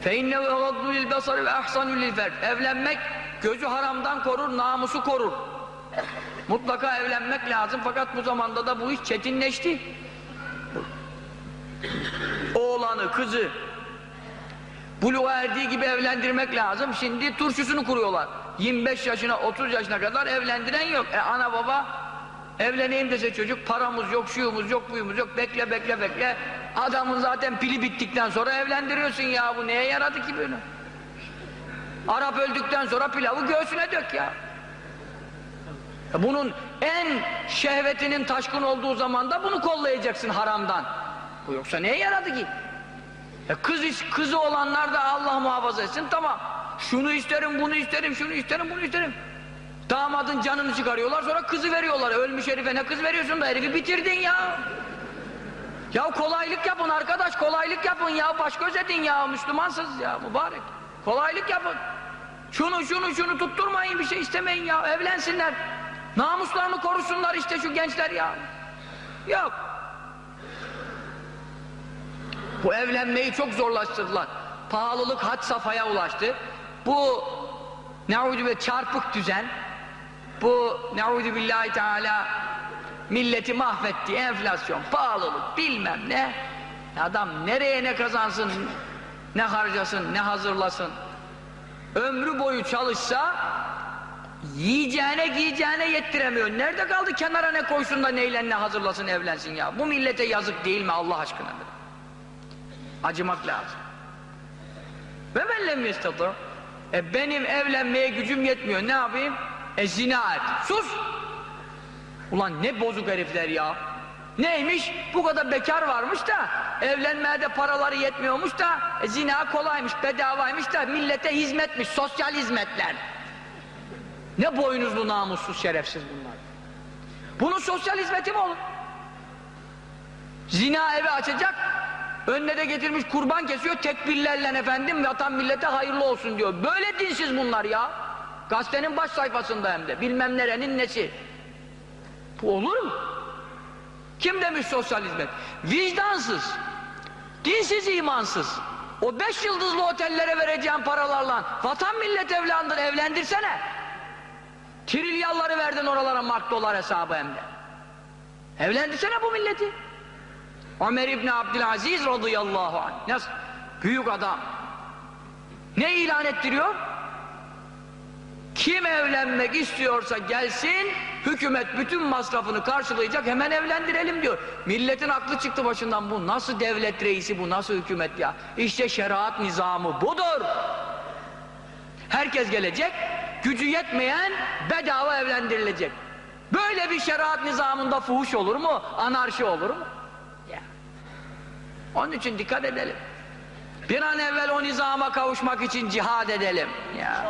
Fe innehu egaddu lil basari ve ahsanu lil fert. Evlenmek gözü haramdan korur, namusu korur. Mutlaka evlenmek lazım fakat bu zamanda da bu iş çetinleşti. Oğlanı, kızı buluğa erdiği gibi evlendirmek lazım. Şimdi turşusunu kuruyorlar. 25 yaşına, 30 yaşına kadar evlendiren yok. E ana baba evleneyim dese çocuk paramız yok, şuyumuz yok, buyumuz yok. Bekle, bekle, bekle. Adamın zaten pili bittikten sonra evlendiriyorsun ya. Bu neye yaradı ki böyle? Arap öldükten sonra pilavı göğsüne dök ya. Bunun en şehvetinin taşkın olduğu zamanda bunu kollayacaksın haramdan. Bu yoksa neye yaradı ki? E kız kızı olanlar da Allah muhafaza etsin tamam. Şunu isterim, bunu isterim, şunu isterim, bunu isterim. Damadın canını çıkarıyorlar sonra kızı veriyorlar. Ölmüş herife ne kız veriyorsun da herifi bitirdin ya. Ya kolaylık yapın arkadaş kolaylık yapın ya baş göz edin ya Müslümansınız ya mübarek. Kolaylık yapın. Şunu şunu şunu tutturmayın bir şey istemeyin ya evlensinler. Namuslarını korusunlar işte şu gençler ya. Yok. Bu evlenmeyi çok zorlaştırdılar. Pahalılık had safhaya ulaştı. Bu ne'udu ve çarpık düzen bu ne'udu billahi teala milleti mahvetti. Enflasyon, pahalılık bilmem ne. Adam nereye ne kazansın, ne harcasın, ne hazırlasın. Ömrü boyu çalışsa yiyeceğine giyeceğine yettiremiyor. Nerede kaldı kenara ne koysun da neyle ne hazırlasın evlensin ya. Bu millete yazık değil mi Allah aşkına? Acımak lazım. Ve ben lem yestatı. E benim evlenmeye gücüm yetmiyor. Ne yapayım? E zina et. Sus! Ulan ne bozuk herifler ya. Neymiş? Bu kadar bekar varmış da evlenmeye de paraları yetmiyormuş da e, zina kolaymış, bedavaymış da millete hizmetmiş, sosyal hizmetler. Ne boynuzlu namussuz şerefsiz bunlar. Bunun sosyal hizmeti mi olur? Zina evi açacak, önüne de getirmiş kurban kesiyor, tekbirlerle efendim vatan millete hayırlı olsun diyor. Böyle dinsiz bunlar ya. Gazetenin baş sayfasında hem de, bilmem nerenin nesi. Bu olur mu? Kim demiş sosyal hizmet? Vicdansız, dinsiz imansız. O beş yıldızlı otellere vereceğim paralarla vatan millet evlandır, evlendirsene. Trilyarları verdin oralara mark dolar hesabı hem de. Evlendirsene bu milleti. Ömer İbni Abdülaziz radıyallahu anh. Nasıl? Büyük adam. Ne ilan ettiriyor? Kim evlenmek istiyorsa gelsin, hükümet bütün masrafını karşılayacak, hemen evlendirelim diyor. Milletin aklı çıktı başından bu. Nasıl devlet reisi bu, nasıl hükümet ya? İşte şeriat nizamı budur. Herkes gelecek, gücü yetmeyen bedava evlendirilecek. Böyle bir şeriat nizamında fuhuş olur mu? Anarşi olur mu? Onun için dikkat edelim. Bir an evvel o nizama kavuşmak için cihad edelim. Ya.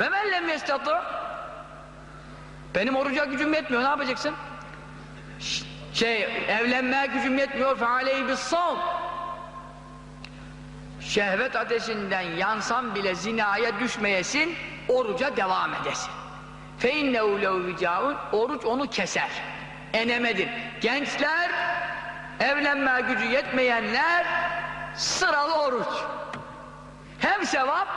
Ve men lem Benim oruca gücüm yetmiyor ne yapacaksın? Şey evlenmeye gücüm yetmiyor fealeyhi bis savm Şehvet ateşinden yansan bile zinaya düşmeyesin oruca devam edesin. Fe innehu lehu oruç onu keser. Enemedir. Gençler evlenmeye gücü yetmeyenler sıralı oruç. Hem sevap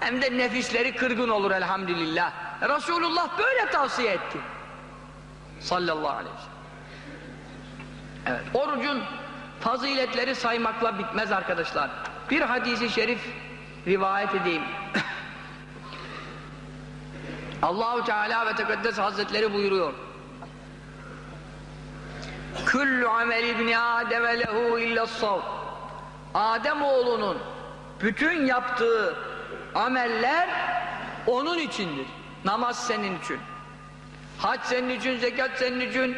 hem de nefisleri kırgın olur elhamdülillah. Resulullah böyle tavsiye etti. Sallallahu aleyhi ve sellem. Evet, orucun faziletleri saymakla bitmez arkadaşlar. Bir hadisi şerif rivayet edeyim. (coughs) Allahu Teala ve Tekaddes Hazretleri buyuruyor. Kullu amel ibni Adem lehu illa sav. Adem oğlunun bütün yaptığı ameller onun içindir. Namaz senin için. Hac senin için, zekat senin için,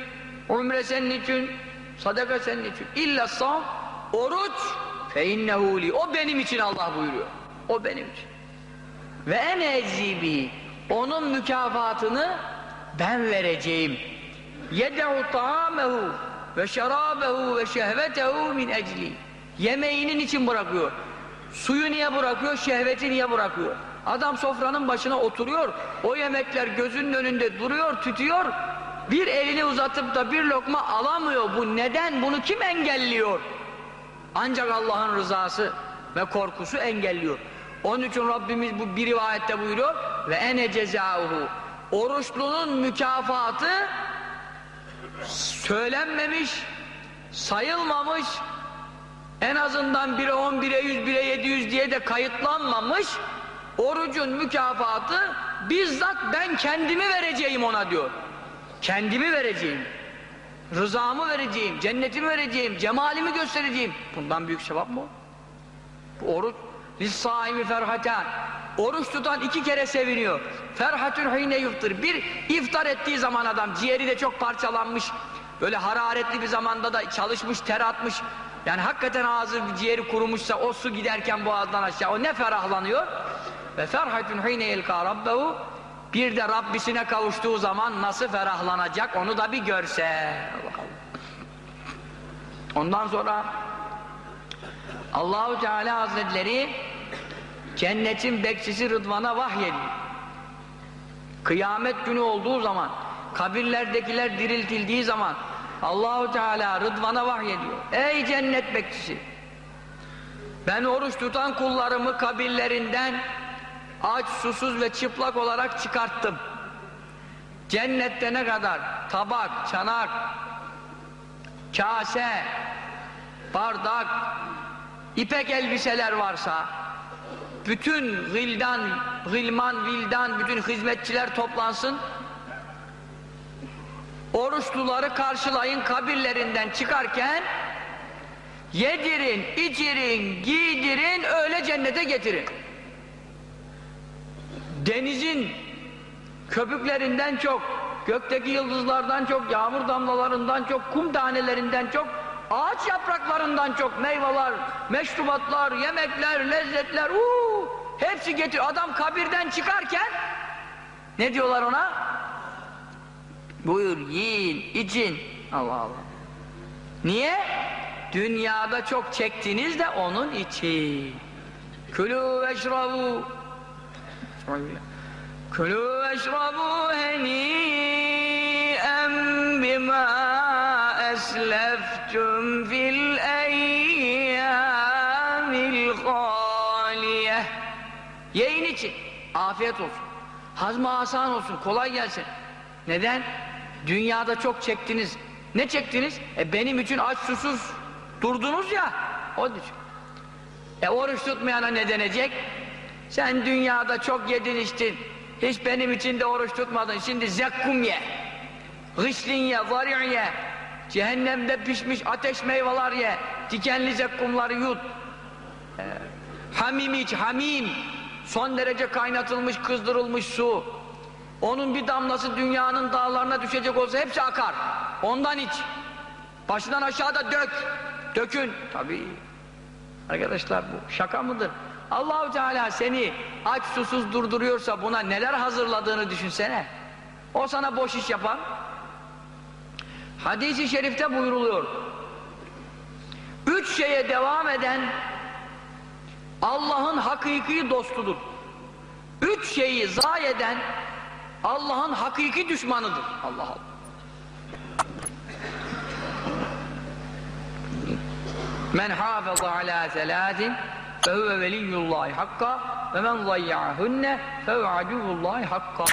umre senin için, sadaka senin için. İlla sam, oruç fe innehu li. O benim için Allah buyuruyor. O benim için. Ve en ezzibi. Onun mükafatını ben vereceğim. Yede'u ta'amehu ve şerabehu ve şehvetehu min ecli. Yemeğinin için bırakıyor. Suyu niye bırakıyor? Şehveti niye bırakıyor? Adam sofranın başına oturuyor. O yemekler gözünün önünde duruyor, tütüyor. Bir elini uzatıp da bir lokma alamıyor. Bu neden? Bunu kim engelliyor? Ancak Allah'ın rızası ve korkusu engelliyor. Onun için Rabbimiz bu bir rivayette buyuruyor ve ene cezauhu. Oruçlunun mükafatı söylenmemiş, sayılmamış, en azından 1'e 10, 1'e 100, 1'e 700 diye de kayıtlanmamış orucun mükafatı bizzat ben kendimi vereceğim ona diyor. Kendimi vereceğim. Rızamı vereceğim, cennetimi vereceğim, cemalimi göstereceğim. Bundan büyük sevap mı? Bu oruç Lissaimi ferhatan. Oruç tutan iki kere seviniyor. Ferhatun hine yuftur. Bir iftar ettiği zaman adam ciğeri de çok parçalanmış. Böyle hararetli bir zamanda da çalışmış, ter atmış. Yani hakikaten ağzı ciğeri kurumuşsa o su giderken boğazdan aşağı o ne ferahlanıyor? Ve ferhatun hine yelka rabbehu bir de Rabbisine kavuştuğu zaman nasıl ferahlanacak onu da bir görse. Ondan sonra Allahu Teala Hazretleri cennetin bekçisi Rıdvan'a vahyediyor. Kıyamet günü olduğu zaman, kabirlerdekiler diriltildiği zaman Allahu Teala Rıdvan'a vahyediyor. Ey cennet bekçisi! Ben oruç tutan kullarımı kabirlerinden aç, susuz ve çıplak olarak çıkarttım. Cennette ne kadar tabak, çanak, kase, bardak, ipek elbiseler varsa bütün gildan, gilman, vildan, bütün hizmetçiler toplansın oruçluları karşılayın kabirlerinden çıkarken yedirin, içirin, giydirin, öyle cennete getirin. Denizin köpüklerinden çok, gökteki yıldızlardan çok, yağmur damlalarından çok, kum tanelerinden çok, ağaç yapraklarından çok meyveler, meşrubatlar, yemekler, lezzetler, uuu, hepsi getir. Adam kabirden çıkarken ne diyorlar ona? Buyur, yiyin, için. Allah Allah. Niye? Dünyada çok çektiniz de onun için. Külü veşrabu. Külü veşrabu heni'en Afiyet olsun. Hazma asan olsun. Kolay gelsin. Neden? Dünyada çok çektiniz. Ne çektiniz? E benim için aç susuz durdunuz ya. O için. E oruç tutmayana ne denecek? Sen dünyada çok yedin içtin. Hiç benim için de oruç tutmadın. Şimdi zekkum ye. Gıslin ye, zari' ye. Cehennemde pişmiş ateş meyveler ye. Dikenli zekkumları yut. E, hamim iç, hamim. Son derece kaynatılmış, kızdırılmış su. Onun bir damlası dünyanın dağlarına düşecek olsa hepsi akar. Ondan iç. Başından aşağıda dök. Dökün. Tabii. Arkadaşlar bu şaka mıdır? Allahu Teala seni aç susuz durduruyorsa buna neler hazırladığını düşünsene. O sana boş iş yapar. Hadis-i şerifte buyruluyor. Üç şeye devam eden Allah'ın hakiki dostudur. Üç şeyi zayi eden Allah'ın hakiki düşmanıdır. Allah Allah. Men hafıza ala selâtin fehuve veliyyullahi hakka ve men zayya'hunne fehuve aduvullahi hakka.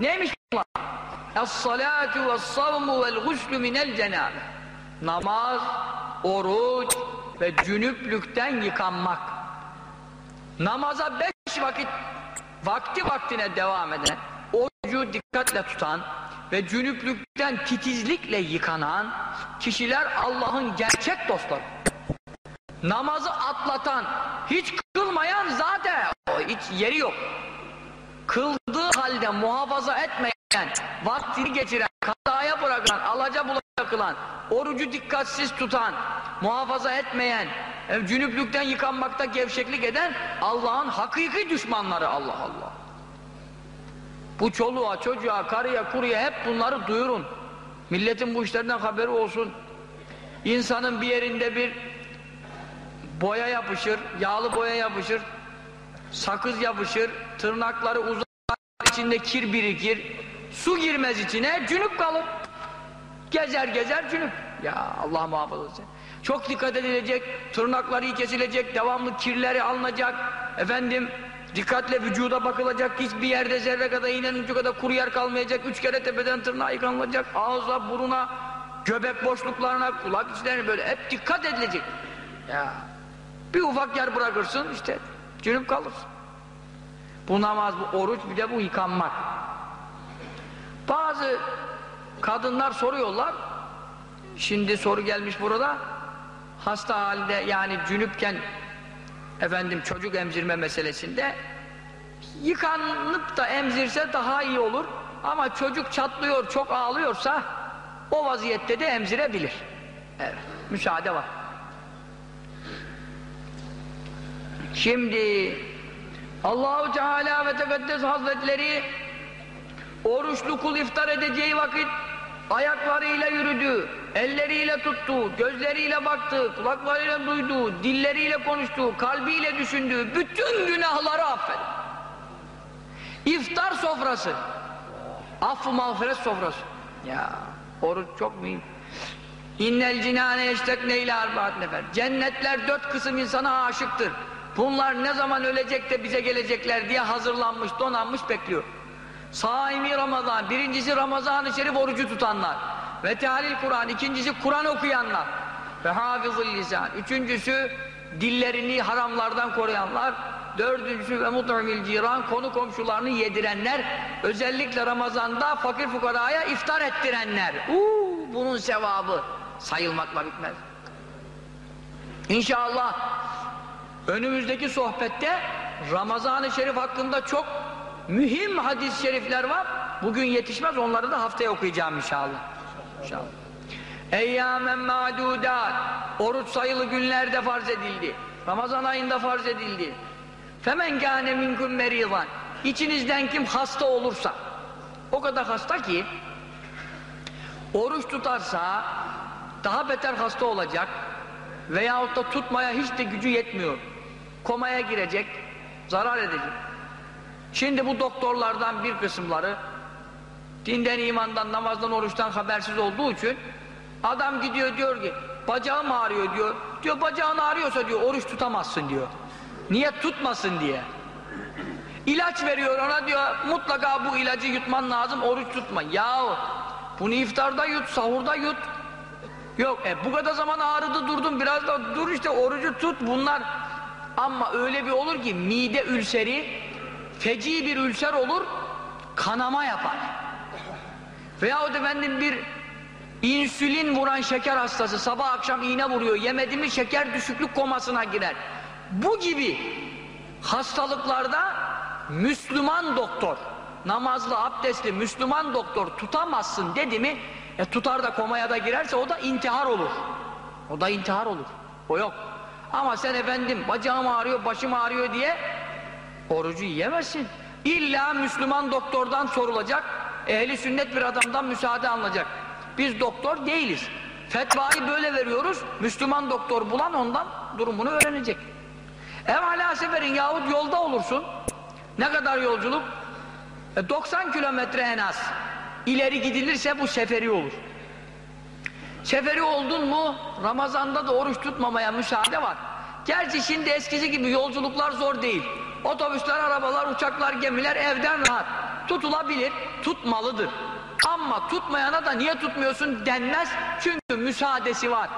Neymiş bunlar? Es-salatu ve's-savmu vel-guslü minel cenâbe. Namaz, oruç ve cünüplükten yıkanmak. Namaza beş vakit vakti vaktine devam eden, orucu dikkatle tutan ve cünüplükten titizlikle yıkanan kişiler Allah'ın gerçek dostları. Namazı atlatan, hiç kılmayan zaten hiç yeri yok. Kıldığı halde muhafaza etmeyen, vaktini geçiren, kazaya bırakan, alaca bulaca kılan, orucu dikkatsiz tutan, muhafaza etmeyen, e, cünüplükten yıkanmakta gevşeklik eden Allah'ın hakiki düşmanları Allah Allah. Bu çoluğa, çocuğa, karıya, kuruya hep bunları duyurun. Milletin bu işlerden haberi olsun. İnsanın bir yerinde bir boya yapışır, yağlı boya yapışır, sakız yapışır, tırnakları uzar, içinde kir birikir, su girmez içine, cünüp kalır. Gezer gezer cünüp. Ya Allah muhafaza etsin. Çok dikkat edilecek, tırnakları iyi kesilecek, devamlı kirleri alınacak. Efendim, dikkatle vücuda bakılacak, hiçbir yerde zerre kadar iğnenin ucu kadar kuru yer kalmayacak. Üç kere tepeden tırnağa yıkanılacak, ağza, buruna, göbek boşluklarına, kulak içlerine böyle hep dikkat edilecek. Ya, bir ufak yer bırakırsın işte, cünüp kalırsın. Bu namaz, bu oruç, bir de bu yıkanmak. Bazı kadınlar soruyorlar, şimdi soru gelmiş burada, hasta halde yani cünüpken efendim çocuk emzirme meselesinde yıkanıp da emzirse daha iyi olur. Ama çocuk çatlıyor çok ağlıyorsa o vaziyette de emzirebilir. Evet müsaade var. Şimdi Allahu Teala ve Tekaddes Hazretleri oruçlu kul iftar edeceği vakit ayaklarıyla yürüdü, elleriyle tuttu, gözleriyle baktı, kulaklarıyla duydu, dilleriyle konuştu, kalbiyle düşündü, bütün günahları affeder. İftar sofrası. Affı mağfiret sofrası. Ya oruç çok mühim. İnnel cinane yeştekne ile arbaat nefer. Cennetler dört kısım insana aşıktır. Bunlar ne zaman ölecek de bize gelecekler diye hazırlanmış, donanmış bekliyor. Saimi Ramazan, birincisi Ramazan-ı Şerif orucu tutanlar. Ve tehalil Kur'an, ikincisi Kur'an okuyanlar. Ve hafızıl lisan, üçüncüsü dillerini haramlardan koruyanlar. Dördüncüsü ve mut'imil ciran, konu komşularını yedirenler. Özellikle Ramazan'da fakir fukaraya iftar ettirenler. Uuu, bunun sevabı sayılmakla bitmez. İnşallah önümüzdeki sohbette Ramazan-ı Şerif hakkında çok mühim hadis-i şerifler var. Bugün yetişmez onları da haftaya okuyacağım inşallah. İnşallah. Eyyamen ma'dudat Oruç sayılı günlerde farz edildi. Ramazan ayında farz edildi. Femen kâne minkum meridan İçinizden kim hasta olursa o kadar hasta ki oruç tutarsa daha beter hasta olacak veyahut da tutmaya hiç de gücü yetmiyor. Komaya girecek, zarar edecek. Şimdi bu doktorlardan bir kısımları dinden, imandan, namazdan, oruçtan habersiz olduğu için adam gidiyor diyor ki bacağım ağrıyor diyor. Diyor bacağın ağrıyorsa diyor oruç tutamazsın diyor. Niye tutmasın diye. İlaç veriyor ona diyor mutlaka bu ilacı yutman lazım oruç tutma. Yahu bunu iftarda yut, sahurda yut. Yok e bu kadar zaman ağrıdı durdum biraz da dur işte orucu tut bunlar. Ama öyle bir olur ki mide ülseri feci bir ülser olur kanama yapar. Veyahut efendim bir insülin vuran şeker hastası sabah akşam iğne vuruyor yemedi mi şeker düşüklük komasına girer. Bu gibi hastalıklarda Müslüman doktor namazlı abdestli Müslüman doktor tutamazsın dedi mi e tutar da komaya da girerse o da intihar olur. O da intihar olur. O yok. Ama sen efendim bacağım ağrıyor, başım ağrıyor diye orucu yiyemezsin. İlla Müslüman doktordan sorulacak, ehli sünnet bir adamdan müsaade alınacak. Biz doktor değiliz. Fetvayı böyle veriyoruz, Müslüman doktor bulan ondan durumunu öğrenecek. Evvela seferin yahut yolda olursun. Ne kadar yolculuk? E 90 kilometre en az. İleri gidilirse bu seferi olur. Seferi oldun mu Ramazan'da da oruç tutmamaya müsaade var. Gerçi şimdi eskisi gibi yolculuklar zor değil. Otobüsler, arabalar, uçaklar, gemiler evden rahat. Tutulabilir, tutmalıdır. Ama tutmayana da niye tutmuyorsun denmez. Çünkü müsaadesi var.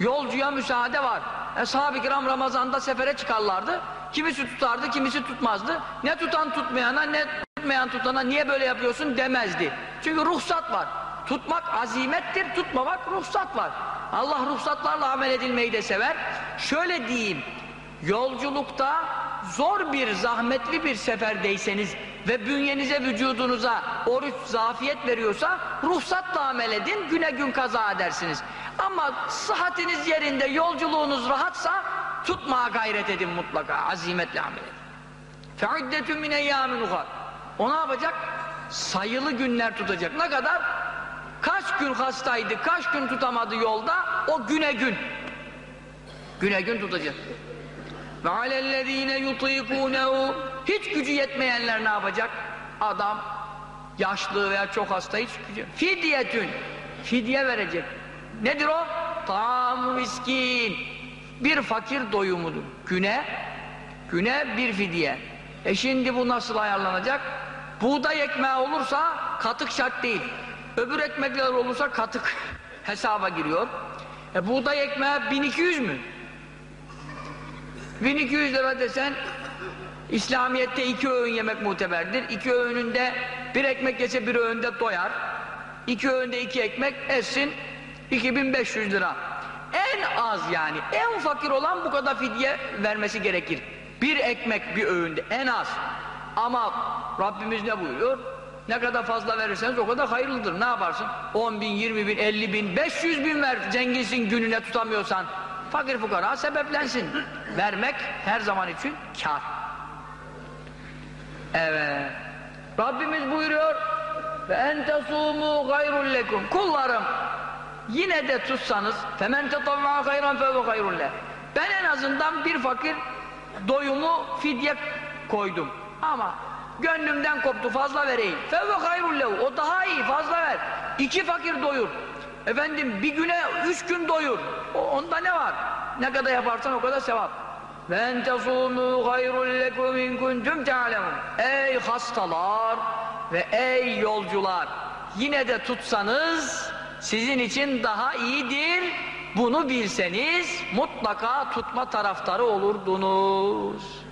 Yolcuya müsaade var. Eshab-ı kiram Ramazan'da sefere çıkarlardı. Kimisi tutardı, kimisi tutmazdı. Ne tutan tutmayana, ne tutmayan tutana niye böyle yapıyorsun demezdi. Çünkü ruhsat var. Tutmak azimettir, tutmamak ruhsat var. Allah ruhsatlarla amel edilmeyi de sever. Şöyle diyeyim, yolculukta zor bir, zahmetli bir seferdeyseniz ve bünyenize, vücudunuza oruç zafiyet veriyorsa ruhsatla amel edin, güne gün kaza edersiniz. Ama sıhhatiniz yerinde, yolculuğunuz rahatsa tutmaya gayret edin mutlaka, azimetle amel edin. فَعُدَّةٌ مِنْ اَيَّامٍ اُخَرٍ O ne yapacak? Sayılı günler tutacak. Ne kadar? Kaç gün hastaydı, kaç gün tutamadı yolda? O güne gün. Güne gün tutacak. Ve alellezine yutikunehu hiç gücü yetmeyenler ne yapacak? Adam yaşlı veya çok hasta hiç gücü. Fidyetün fidye verecek. Nedir o? Tam miskin. Bir fakir doyumudur. Güne güne bir fidye. E şimdi bu nasıl ayarlanacak? Buğday ekmeği olursa katık şart değil. Öbür ekmekler olursa katık (laughs) hesaba giriyor. E buğday ekmeği 1200 mü? 1200 lira desen İslamiyet'te iki öğün yemek muteberdir. İki öğününde bir ekmek yese bir öğünde doyar. İki öğünde iki ekmek etsin 2500 lira. En az yani en fakir olan bu kadar fidye vermesi gerekir. Bir ekmek bir öğünde en az. Ama Rabbimiz ne buyuruyor? Ne kadar fazla verirseniz o kadar hayırlıdır. Ne yaparsın? 10 bin, 20 bin, 50 bin, 500 bin ver zenginsin gününe tutamıyorsan. Fakir fukara sebeplensin. Vermek her zaman için kar. Evet. Rabbimiz buyuruyor ve entesumu gayrul lekum. Kullarım yine de tutsanız femen tetavva gayran fe gayrul Ben en azından bir fakir doyumu fidye koydum. Ama Gönlümden koptu fazla vereyim. Fevve hayrul lehu. O daha iyi fazla ver. İki fakir doyur. Efendim bir güne üç gün doyur. O, onda ne var? Ne kadar yaparsan o kadar sevap. Ve en tesûmû hayrul lekum in kuntum te'alemun. Ey hastalar ve ey yolcular. Yine de tutsanız sizin için daha iyidir. Bunu bilseniz mutlaka tutma taraftarı olurdunuz.